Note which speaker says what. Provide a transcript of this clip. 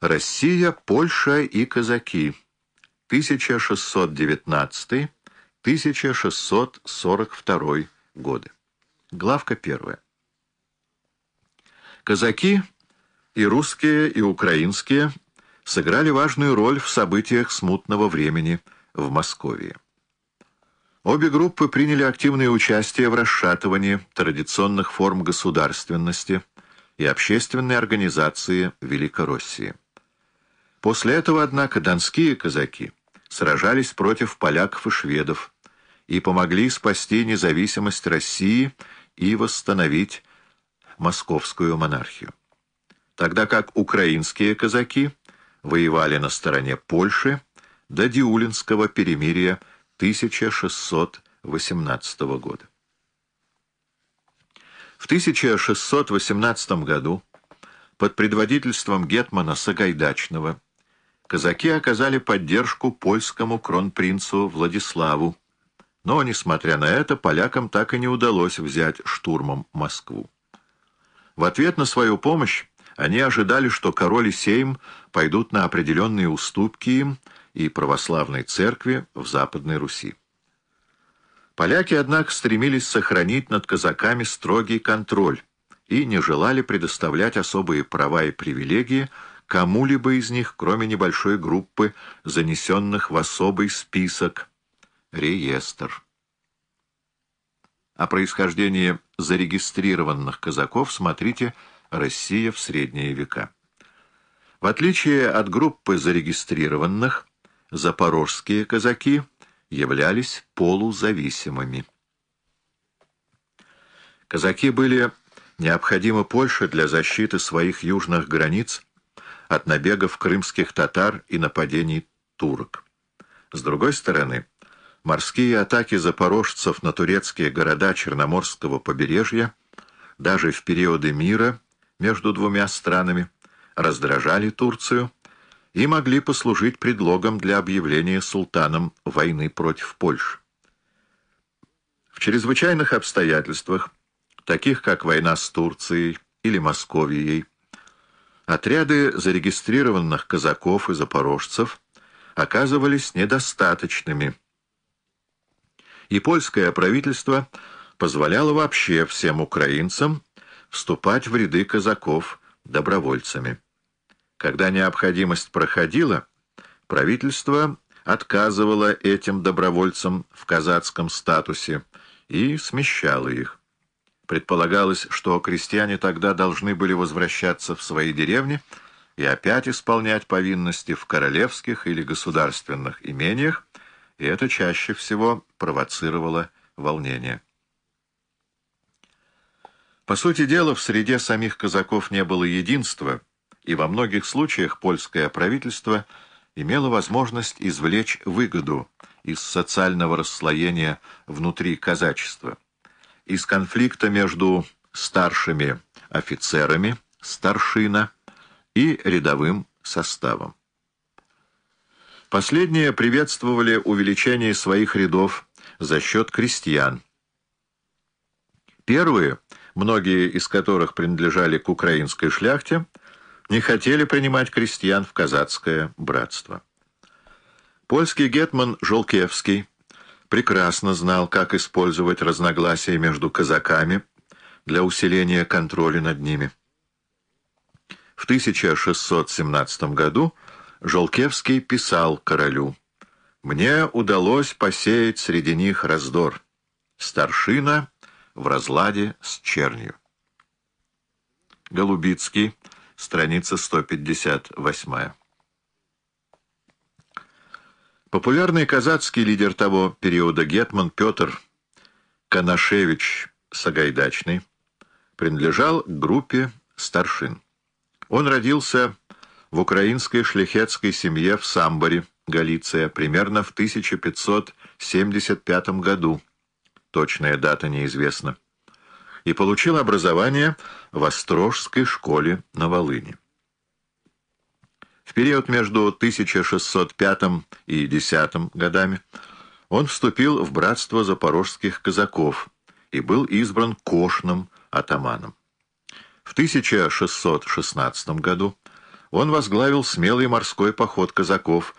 Speaker 1: Россия, Польша и казаки. 1619-1642 годы. Главка первая. Казаки и русские, и украинские сыграли важную роль в событиях смутного времени в Москве. Обе группы приняли активное участие в расшатывании традиционных форм государственности и общественной организации Великороссии. После этого, однако, донские казаки сражались против поляков и шведов и помогли спасти независимость России и восстановить московскую монархию. Тогда как украинские казаки воевали на стороне Польши до Диулинского перемирия 1618 года. В 1618 году под предводительством гетмана Сагайдачного казаки оказали поддержку польскому кронпринцу Владиславу, но, несмотря на это, полякам так и не удалось взять штурмом Москву. В ответ на свою помощь они ожидали, что король и сейм пойдут на определенные уступки им и православной церкви в Западной Руси. Поляки, однако, стремились сохранить над казаками строгий контроль и не желали предоставлять особые права и привилегии кому-либо из них, кроме небольшой группы, занесенных в особый список, реестр. О происхождении зарегистрированных казаков смотрите «Россия в средние века». В отличие от группы зарегистрированных, запорожские казаки являлись полузависимыми. Казаки были необходимы Польше для защиты своих южных границ от набегов крымских татар и нападений турок. С другой стороны, морские атаки запорожцев на турецкие города Черноморского побережья даже в периоды мира между двумя странами раздражали Турцию и могли послужить предлогом для объявления султаном войны против Польши. В чрезвычайных обстоятельствах, таких как война с Турцией или Московией, Отряды зарегистрированных казаков и запорожцев оказывались недостаточными, и польское правительство позволяло вообще всем украинцам вступать в ряды казаков добровольцами. Когда необходимость проходила, правительство отказывало этим добровольцам в казацком статусе и смещало их. Предполагалось, что крестьяне тогда должны были возвращаться в свои деревни и опять исполнять повинности в королевских или государственных имениях, и это чаще всего провоцировало волнение. По сути дела, в среде самих казаков не было единства, и во многих случаях польское правительство имело возможность извлечь выгоду из социального расслоения внутри казачества из конфликта между старшими офицерами, старшина, и рядовым составом. Последние приветствовали увеличение своих рядов за счет крестьян. Первые, многие из которых принадлежали к украинской шляхте, не хотели принимать крестьян в казацкое братство. Польский гетман Жолкевский прекрасно знал, как использовать разногласия между казаками для усиления контроля над ними. В 1617 году Жолкевский писал королю «Мне удалось посеять среди них раздор. Старшина в разладе с чернью». Голубицкий, страница 158. Популярный казацкий лидер того периода гетман Петр Канашевич Сагайдачный принадлежал к группе старшин. Он родился в украинской шляхетской семье в Самборе, Галиция, примерно в 1575 году. Точная дата неизвестна. И получил образование в Острожской школе на Волыне. В период между 1605 и 10 годами он вступил в братство запорожских казаков и был избран кошным атаманом. В 1616 году он возглавил смелый морской поход казаков